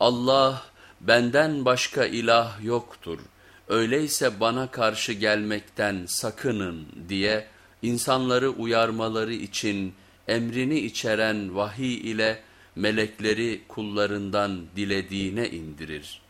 Allah benden başka ilah yoktur. Öyleyse bana karşı gelmekten sakının diye insanları uyarmaları için emrini içeren vahiy ile melekleri kullarından dilediğine indirir.''